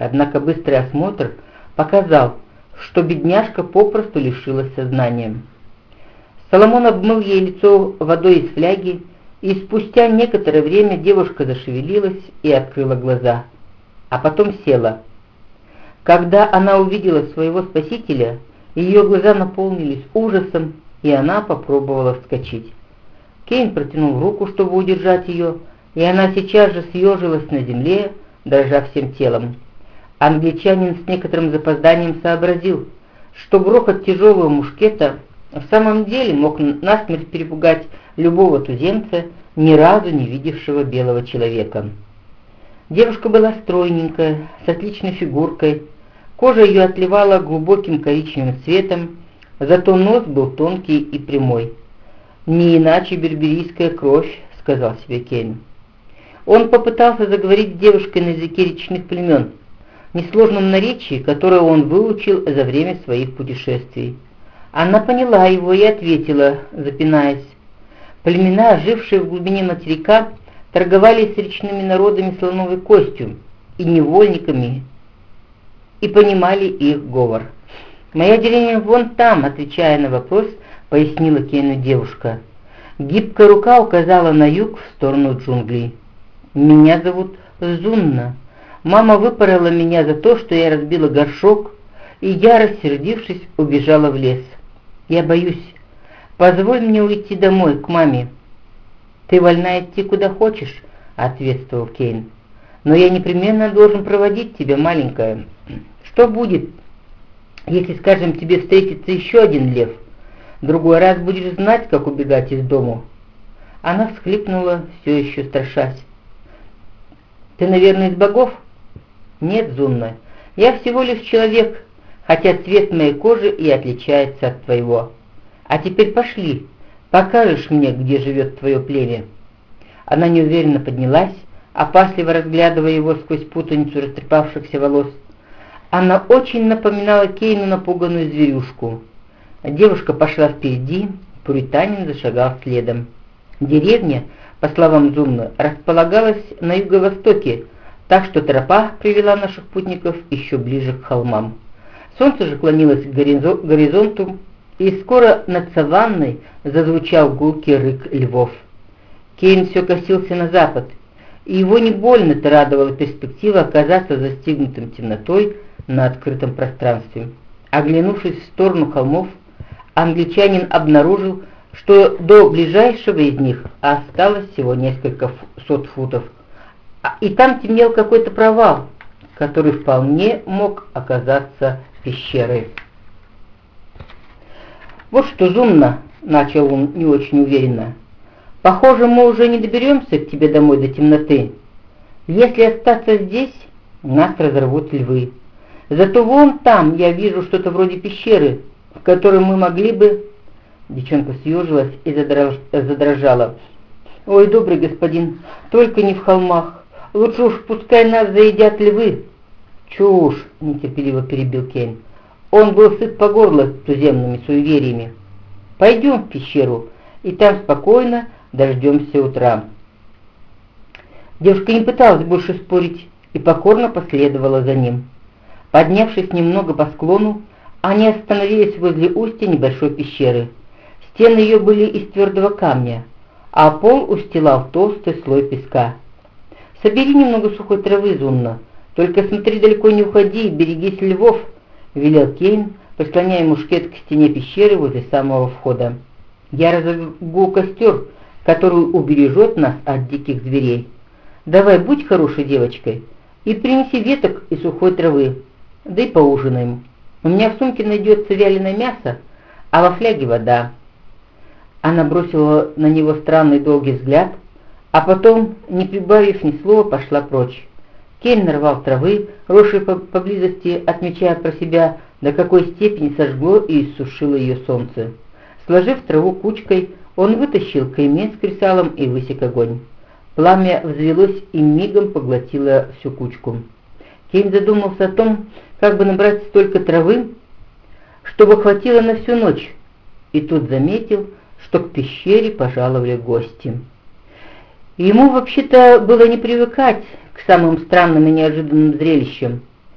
однако быстрый осмотр показал, что бедняжка попросту лишилась сознания. Соломон обмыл ей лицо водой из фляги, и спустя некоторое время девушка зашевелилась и открыла глаза, а потом села. Когда она увидела своего спасителя, ее глаза наполнились ужасом, и она попробовала вскочить. Кейн протянул руку, чтобы удержать ее, и она сейчас же съежилась на земле, дрожа всем телом. Англичанин с некоторым запозданием сообразил, что грохот тяжелого мушкета в самом деле мог насмерть перепугать любого туземца, ни разу не видевшего белого человека. Девушка была стройненькая, с отличной фигуркой, кожа ее отливала глубоким коричневым цветом, зато нос был тонкий и прямой. «Не иначе берберийская кровь», — сказал себе Кейн. Он попытался заговорить с девушкой на языке речных племен, несложном наречии, которое он выучил за время своих путешествий. Она поняла его и ответила, запинаясь. Племена, жившие в глубине материка, торговали с речными народами слоновой костью и невольниками, и понимали их говор. «Моя деревня вон там», — отвечая на вопрос, пояснила Кейну девушка. Гибкая рука указала на юг в сторону джунглей. «Меня зовут Зунна. Мама выпорола меня за то, что я разбила горшок, и я, рассердившись, убежала в лес. Я боюсь. Позволь мне уйти домой, к маме». «Ты вольна идти куда хочешь», — ответствовал Кейн. «Но я непременно должен проводить тебя, маленькая. Что будет, если, скажем, тебе встретится еще один лев? Другой раз будешь знать, как убегать из дому». Она всхлипнула, все еще страшась. «Ты, наверное, из богов?» «Нет, Зунна, я всего лишь человек, хотя цвет моей кожи и отличается от твоего. А теперь пошли, покажешь мне, где живет твое племя». Она неуверенно поднялась, опасливо разглядывая его сквозь путаницу растрепавшихся волос. Она очень напоминала Кейну напуганную зверюшку. Девушка пошла впереди, пуританин зашагал следом. Деревня, по словам Зумны, располагалась на юго-востоке, так что тропа привела наших путников еще ближе к холмам. Солнце же клонилось к горизонту, и скоро над саванной зазвучал гулкий рык львов. Кейн все косился на запад, и его не больно-то радовала перспектива оказаться застигнутым темнотой на открытом пространстве. Оглянувшись в сторону холмов, англичанин обнаружил, что до ближайшего из них осталось всего несколько сот футов, и там темнел какой-то провал, который вполне мог оказаться пещерой. «Вот что, Зумна!» — начал он не очень уверенно. «Похоже, мы уже не доберемся к тебе домой до темноты. Если остаться здесь, нас разорвут львы. Зато вон там я вижу что-то вроде пещеры, в которой мы могли бы...» Девчонка съежилась и задрожала. «Ой, добрый господин, только не в холмах. Лучше уж пускай нас заедят львы». «Чушь!» — нетерпеливо перебил Кейн. Он был сыт по горло туземными суевериями. «Пойдем в пещеру, и там спокойно дождемся утра». Девушка не пыталась больше спорить и покорно последовала за ним. Поднявшись немного по склону, они остановились возле устья небольшой пещеры. Стены ее были из твердого камня, а пол устилал толстый слой песка. «Собери немного сухой травы, Зунна, только смотри, далеко не уходи и берегись львов», — велел Кейн, прислоняя мушкет к стене пещеры возле самого входа. «Я разожгу костер, который убережет нас от диких зверей. Давай, будь хорошей девочкой и принеси веток и сухой травы, да и поужинаем. У меня в сумке найдется вяленое мясо, а во фляге вода». Она бросила на него странный долгий взгляд, а потом, не прибавив ни слова, пошла прочь. Кейн нарвал травы, росшей поблизости, отмечая про себя, до какой степени сожгло и иссушило ее солнце. Сложив траву кучкой, он вытащил каймен с кресалом и высек огонь. Пламя взвелось и мигом поглотило всю кучку. Кейн задумался о том, как бы набрать столько травы, чтобы хватило на всю ночь, и тут заметил, что к пещере пожаловали гости. Ему вообще-то было не привыкать к самым странным и неожиданным зрелищам,